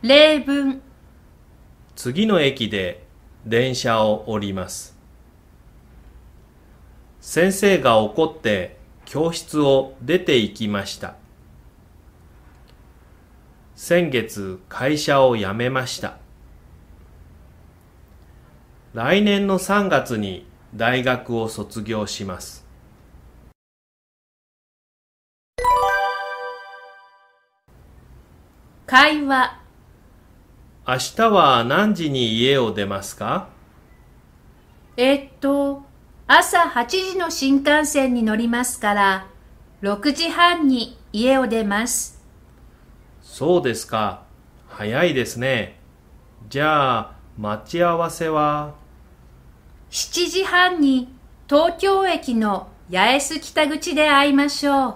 例文次の駅で電車を降ります。先生が怒って教室を出て行きました。先月会社を辞めました。来年の3月に大学を卒業します。会話明日は何時に家を出ますか？えっと朝8時の新幹線に乗りますから6時半に家を出ますそうですか。早いですね。じゃあ、待ち合わせは？7時半に東京駅の八重洲北口で会いましょう